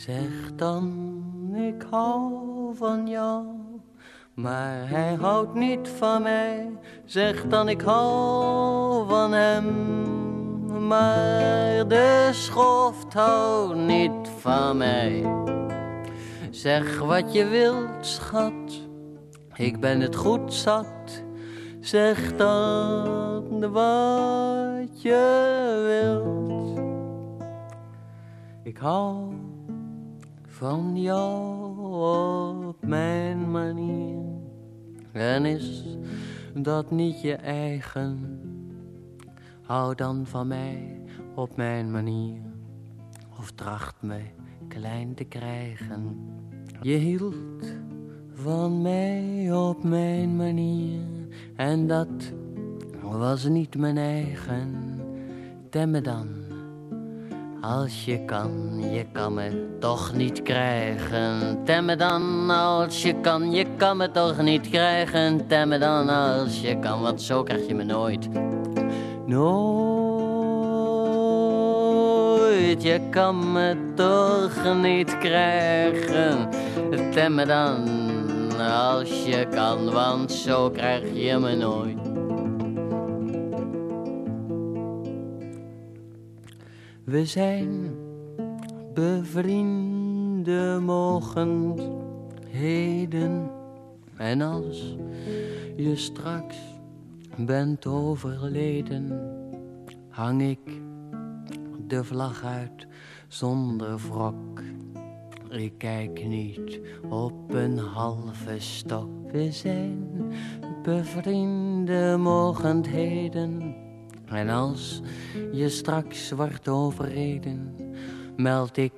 Zeg dan, ik hou van jou, maar hij houdt niet van mij. Zeg dan, ik hou van hem, maar de schoft houdt niet van mij. Zeg wat je wilt, schat, ik ben het goed zat. Zeg dan wat je wilt. Ik hou van jou op mijn manier. En is dat niet je eigen? Hou dan van mij op mijn manier. Of tracht mij klein te krijgen. Je hield van mij op mijn manier. En dat was niet mijn eigen. Tem me dan als je kan, je kan me toch niet krijgen. Tem me dan als je kan, je kan me toch niet krijgen. Tem me dan als je kan, want zo krijg je me nooit. Nooit, je kan me toch niet krijgen. Tem me dan als je kan, want zo krijg je me nooit. We zijn bevriende mogendheden. En als je straks bent overleden, hang ik de vlag uit zonder wrok. Ik kijk niet op een halve stok. We zijn bevriende mogendheden. En als je straks wordt overreden, meld ik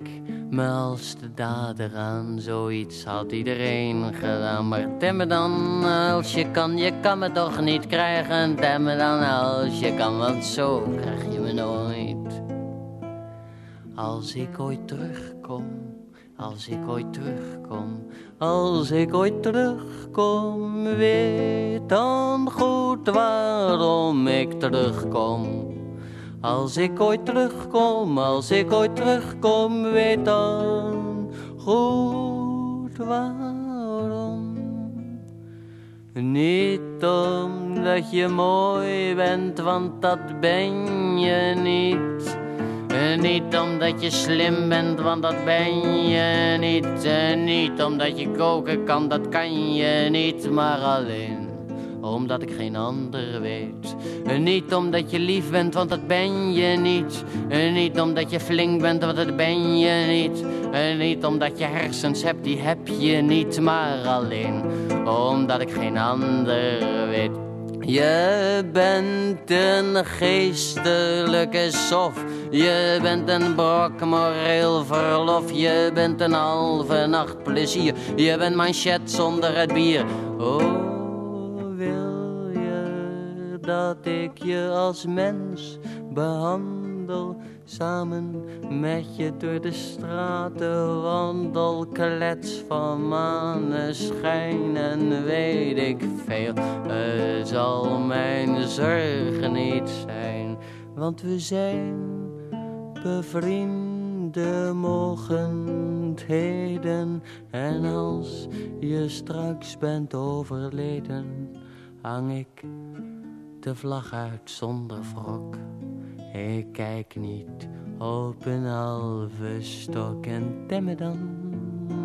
me als de dader aan. Zoiets had iedereen gedaan. Maar tem dan als je kan, je kan me toch niet krijgen. Tem dan als je kan, want zo krijg je me nooit. Als ik ooit terugkom, als ik ooit terugkom, als ik ooit terugkom, weet dan goed waarom ik terugkom. Als ik ooit terugkom, als ik ooit terugkom, weet dan goed waarom. Niet omdat je mooi bent, want dat ben je niet. Niet omdat je slim bent, want dat ben je niet. Niet omdat je koken kan, dat kan je niet. Maar alleen omdat ik geen ander weet. Niet omdat je lief bent, want dat ben je niet. Niet omdat je flink bent, want dat ben je niet. Niet omdat je hersens hebt, die heb je niet. Maar alleen omdat ik geen ander weet. Je bent een geestelijke sof. Je bent een brok moreel verlof. Je bent een halve nacht plezier. Je bent manchet zonder het bier. Oh, wil je dat ik je als mens behandel? Samen met je door de straten wandel, klets van maneschijn en weet ik veel. Het zal mijn zorgen niet zijn, want we zijn bevriende mogendheden. En als je straks bent overleden, hang ik de vlag uit zonder wrok. Ik kijk niet op een halve stok en tem me dan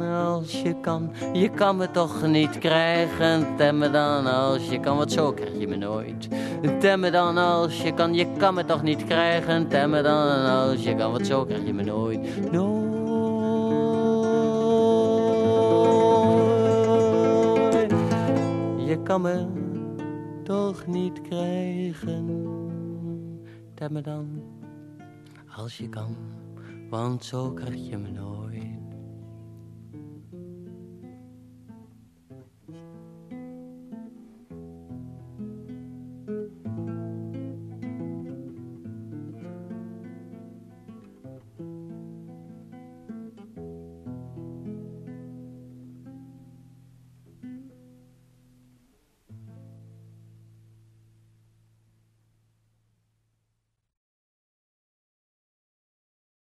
als je kan. Je kan me toch niet krijgen, tem me dan als je kan, want zo krijg je me nooit. Tem me dan als je kan, je kan me toch niet krijgen, tem me dan als je kan, want zo krijg je me nooit. Nooit. Je kan me toch niet krijgen Tem me dan, als je kan, want zo krijg je me nooit.